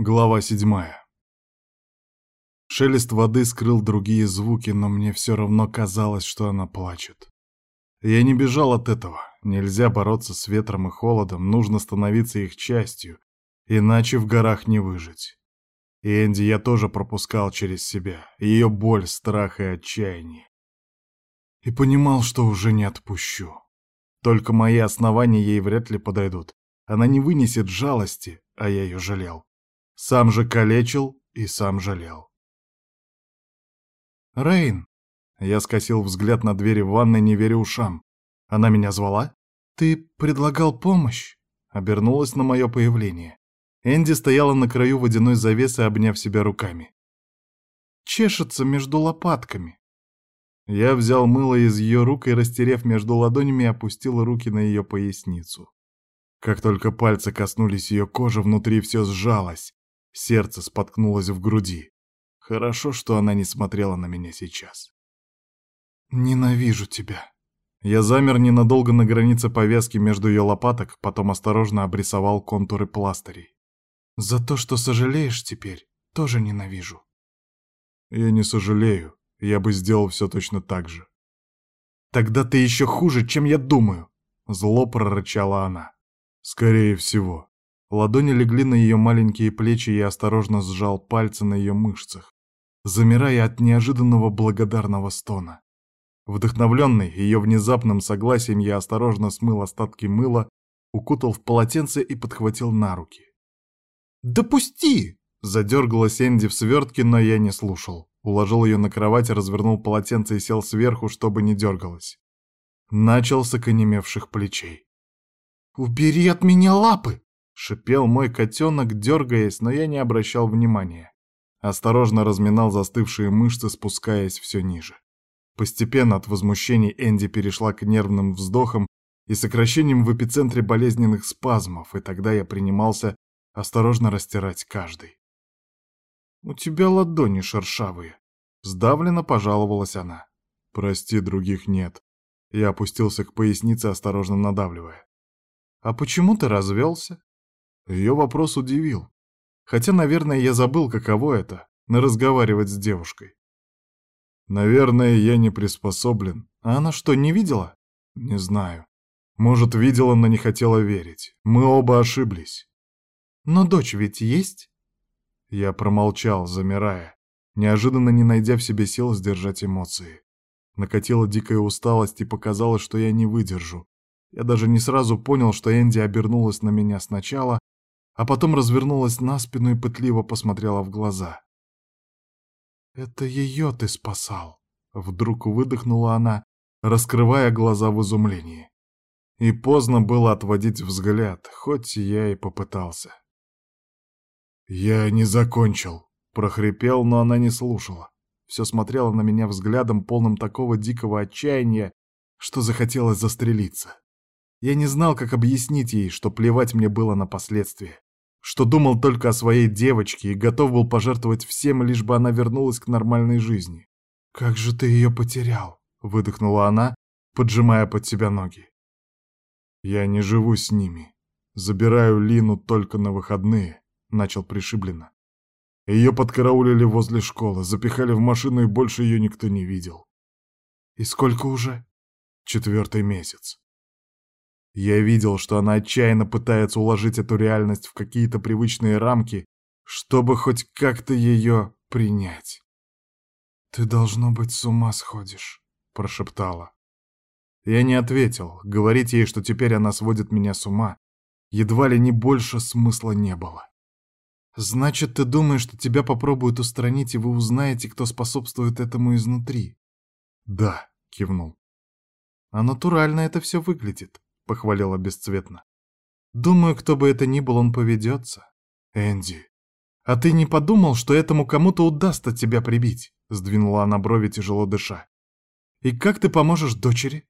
Глава седьмая. Шелест воды скрыл другие звуки, но мне все равно казалось, что она плачет. Я не бежал от этого. Нельзя бороться с ветром и холодом, нужно становиться их частью, иначе в горах не выжить. И Энди я тоже пропускал через себя, ее боль, страх и отчаяние. И понимал, что уже не отпущу. Только мои основания ей вряд ли подойдут. Она не вынесет жалости, а я ее жалел. Сам же калечил и сам жалел. «Рейн!» Я скосил взгляд на двери в ванной, не веря ушам. «Она меня звала? Ты предлагал помощь?» Обернулась на мое появление. Энди стояла на краю водяной завесы, обняв себя руками. «Чешется между лопатками». Я взял мыло из ее рук и, растерев между ладонями, опустил руки на ее поясницу. Как только пальцы коснулись ее кожи, внутри все сжалось, Сердце споткнулось в груди. Хорошо, что она не смотрела на меня сейчас. «Ненавижу тебя». Я замер ненадолго на границе повязки между ее лопаток, потом осторожно обрисовал контуры пластырей. «За то, что сожалеешь теперь, тоже ненавижу». «Я не сожалею. Я бы сделал все точно так же». «Тогда ты еще хуже, чем я думаю», — зло прорычала она. «Скорее всего». Ладони легли на ее маленькие плечи, и я осторожно сжал пальцы на ее мышцах, замирая от неожиданного благодарного стона. Вдохновленный ее внезапным согласием, я осторожно смыл остатки мыла, укутал в полотенце и подхватил на руки. «Допусти!» — задергалась Энди в свертке, но я не слушал. Уложил ее на кровать, развернул полотенце и сел сверху, чтобы не дергалась. Начал с оконемевших плечей. «Убери от меня лапы!» Шипел мой котенок, дергаясь, но я не обращал внимания. Осторожно разминал застывшие мышцы, спускаясь все ниже. Постепенно от возмущений Энди перешла к нервным вздохам и сокращениям в эпицентре болезненных спазмов, и тогда я принимался осторожно растирать каждый. «У тебя ладони шершавые», — сдавленно пожаловалась она. «Прости, других нет». Я опустился к пояснице, осторожно надавливая. «А почему ты развелся?» Ее вопрос удивил. Хотя, наверное, я забыл, каково это — разговаривать с девушкой. Наверное, я не приспособлен. А она что, не видела? Не знаю. Может, видела, но не хотела верить. Мы оба ошиблись. Но дочь ведь есть? Я промолчал, замирая, неожиданно не найдя в себе сил сдержать эмоции. Накатила дикая усталость и показалось, что я не выдержу. Я даже не сразу понял, что Энди обернулась на меня сначала, а потом развернулась на спину и пытливо посмотрела в глаза. «Это ее ты спасал!» — вдруг выдохнула она, раскрывая глаза в изумлении. И поздно было отводить взгляд, хоть я и попытался. «Я не закончил», — прохрипел, но она не слушала. Все смотрела на меня взглядом, полным такого дикого отчаяния, что захотелось застрелиться. Я не знал, как объяснить ей, что плевать мне было на последствия что думал только о своей девочке и готов был пожертвовать всем, лишь бы она вернулась к нормальной жизни. «Как же ты ее потерял?» — выдохнула она, поджимая под себя ноги. «Я не живу с ними. Забираю Лину только на выходные», — начал пришибленно. Ее подкараулили возле школы, запихали в машину, и больше ее никто не видел. «И сколько уже?» «Четвертый месяц. Я видел, что она отчаянно пытается уложить эту реальность в какие-то привычные рамки, чтобы хоть как-то ее принять. «Ты, должно быть, с ума сходишь», — прошептала. Я не ответил. Говорить ей, что теперь она сводит меня с ума, едва ли не больше смысла не было. «Значит, ты думаешь, что тебя попробуют устранить, и вы узнаете, кто способствует этому изнутри?» «Да», — кивнул. «А натурально это все выглядит похвалила бесцветно. Думаю, кто бы это ни был, он поведется. Энди, а ты не подумал, что этому кому-то удастся тебя прибить? Сдвинула она брови, тяжело дыша. И как ты поможешь дочери?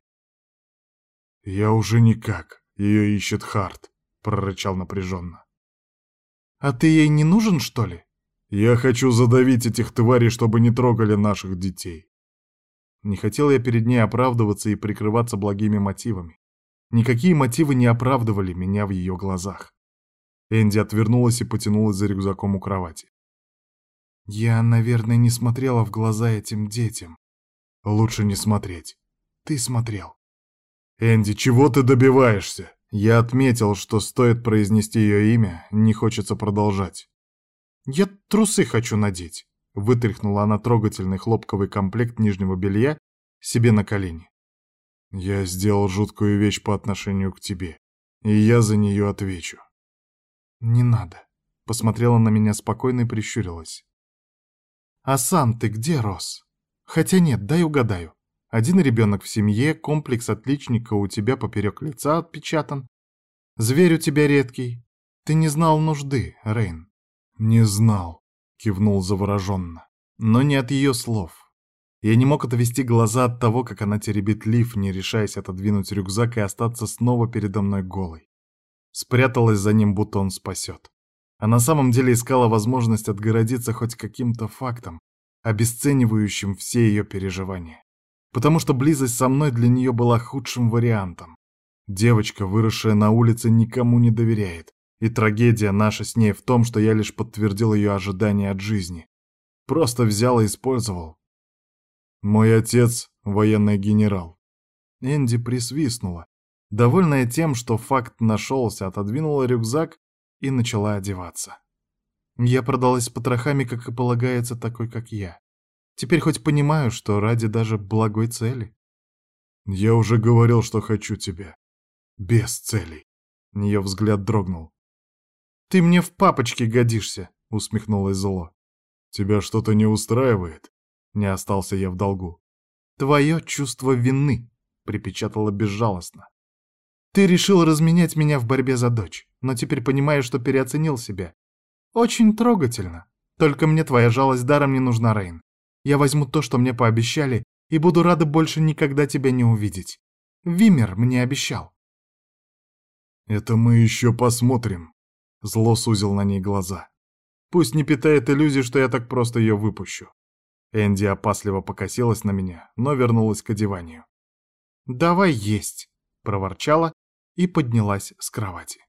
Я уже никак. Ее ищет Харт, прорычал напряженно. А ты ей не нужен, что ли? Я хочу задавить этих тварей, чтобы не трогали наших детей. Не хотел я перед ней оправдываться и прикрываться благими мотивами. Никакие мотивы не оправдывали меня в ее глазах. Энди отвернулась и потянулась за рюкзаком у кровати. «Я, наверное, не смотрела в глаза этим детям. Лучше не смотреть. Ты смотрел». «Энди, чего ты добиваешься?» Я отметил, что стоит произнести ее имя, не хочется продолжать. «Я трусы хочу надеть», — вытряхнула она трогательный хлопковый комплект нижнего белья себе на колени. «Я сделал жуткую вещь по отношению к тебе, и я за нее отвечу». «Не надо», — посмотрела на меня спокойно и прищурилась. «А сам ты где рос? Хотя нет, дай угадаю. Один ребенок в семье, комплекс отличника у тебя поперек лица отпечатан. Зверь у тебя редкий. Ты не знал нужды, Рейн. Не знал, кивнул завороженно. Но не от ее слов. Я не мог отвести глаза от того, как она теребит лиф, не решаясь отодвинуть рюкзак и остаться снова передо мной голой. Спряталась за ним, будто он спасет. А на самом деле искала возможность отгородиться хоть каким-то фактом, обесценивающим все ее переживания потому что близость со мной для нее была худшим вариантом. Девочка, выросшая на улице, никому не доверяет, и трагедия наша с ней в том, что я лишь подтвердил ее ожидания от жизни. Просто взял и использовал. Мой отец — военный генерал. Энди присвистнула, довольная тем, что факт нашелся, отодвинула рюкзак и начала одеваться. Я продалась потрохами, как и полагается такой, как я. Теперь хоть понимаю, что ради даже благой цели. Я уже говорил, что хочу тебя. Без целей. Ее взгляд дрогнул. Ты мне в папочке годишься, усмехнулась зло. Тебя что-то не устраивает? Не остался я в долгу. Твое чувство вины, припечатала безжалостно. Ты решил разменять меня в борьбе за дочь, но теперь понимаешь, что переоценил себя. Очень трогательно. Только мне твоя жалость даром не нужна, Рейн. Я возьму то, что мне пообещали, и буду рада больше никогда тебя не увидеть. Вимер мне обещал. Это мы еще посмотрим. Зло сузил на ней глаза. Пусть не питает иллюзий, что я так просто ее выпущу. Энди опасливо покосилась на меня, но вернулась к одеванию. «Давай есть!» — проворчала и поднялась с кровати.